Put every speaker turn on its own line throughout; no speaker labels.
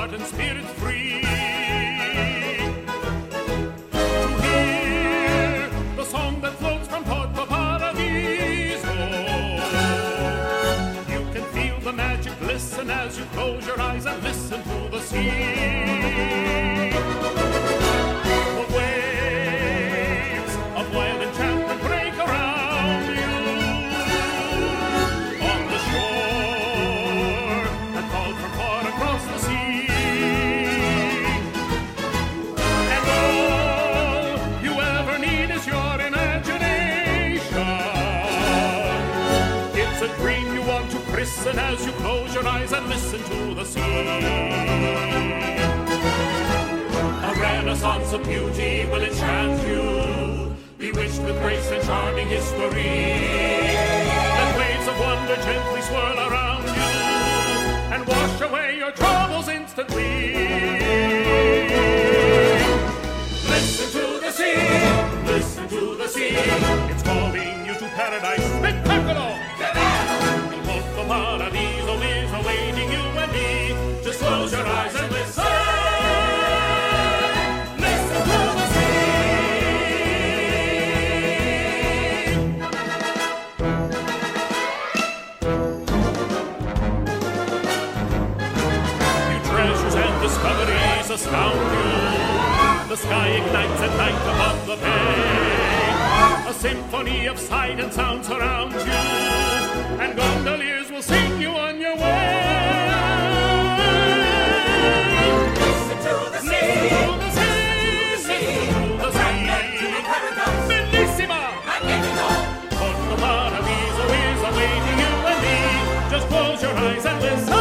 heart and spirit free. To hear the song that floats from Porto Paradiso, you can feel the magic glisten as you close your eyes and listen to the sea. Listen to the sea. A renaissance of beauty will enchant you, bewitched with grace and charming history. Let waves of wonder gently swirl around you and wash away your troubles instantly. Listen to the sea, listen to the sea. It's calling you to paradise spectacular. You. The sky ignites at night above the bay. A symphony of sight and sound surrounds you, and gondoliers will sing you on your way. Listen to the sea. To the sea. To the sea. Bellissima. Porto Paradiso is awaiting you and me. Just close your eyes and listen.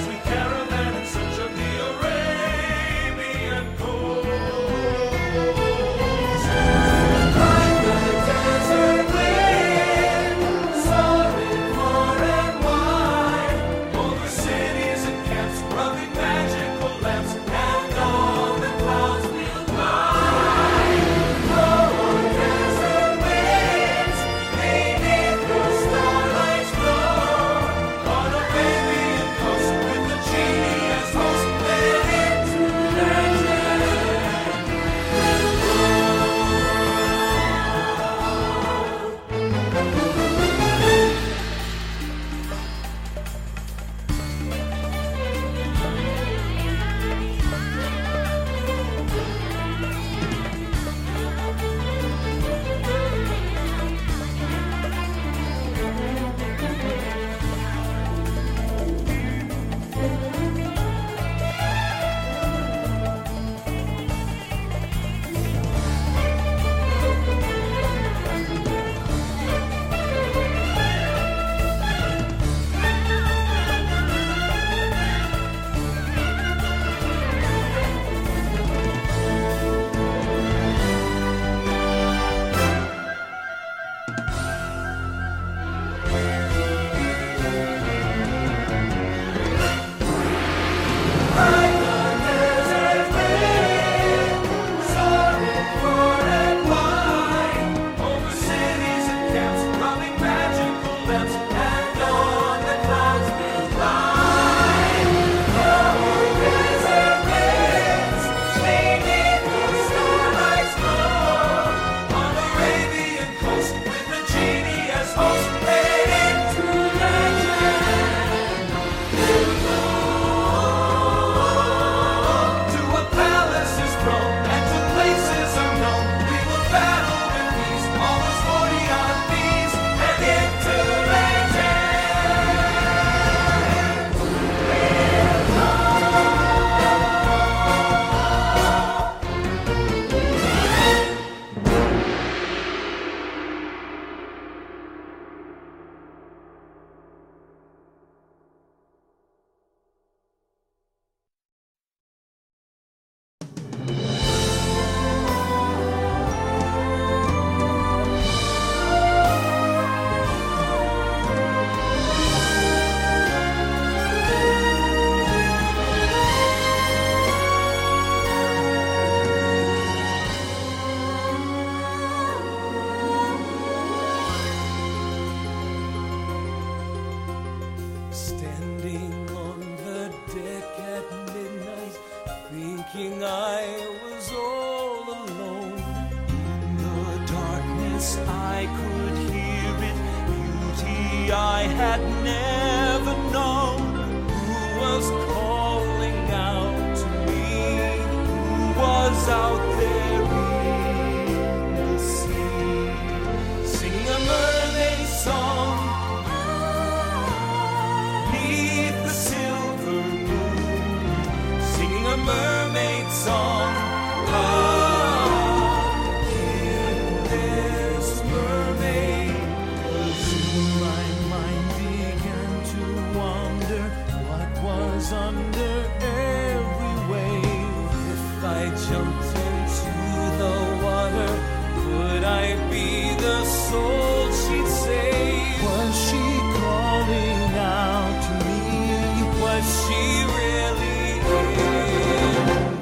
as we
carry had never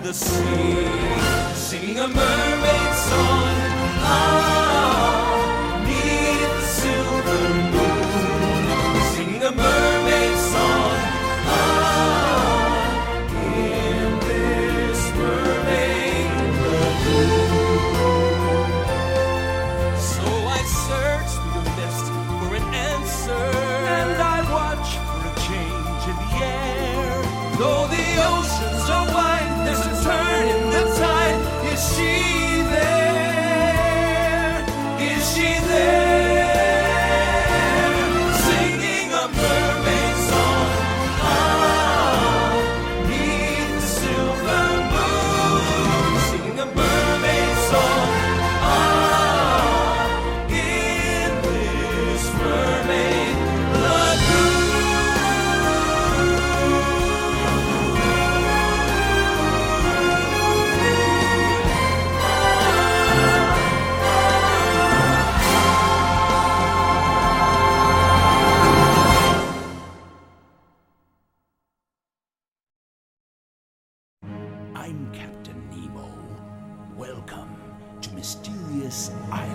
the sea, singing a mermaid song. Ah, neath the silver moon, singing a mermaid. Captain Nemo.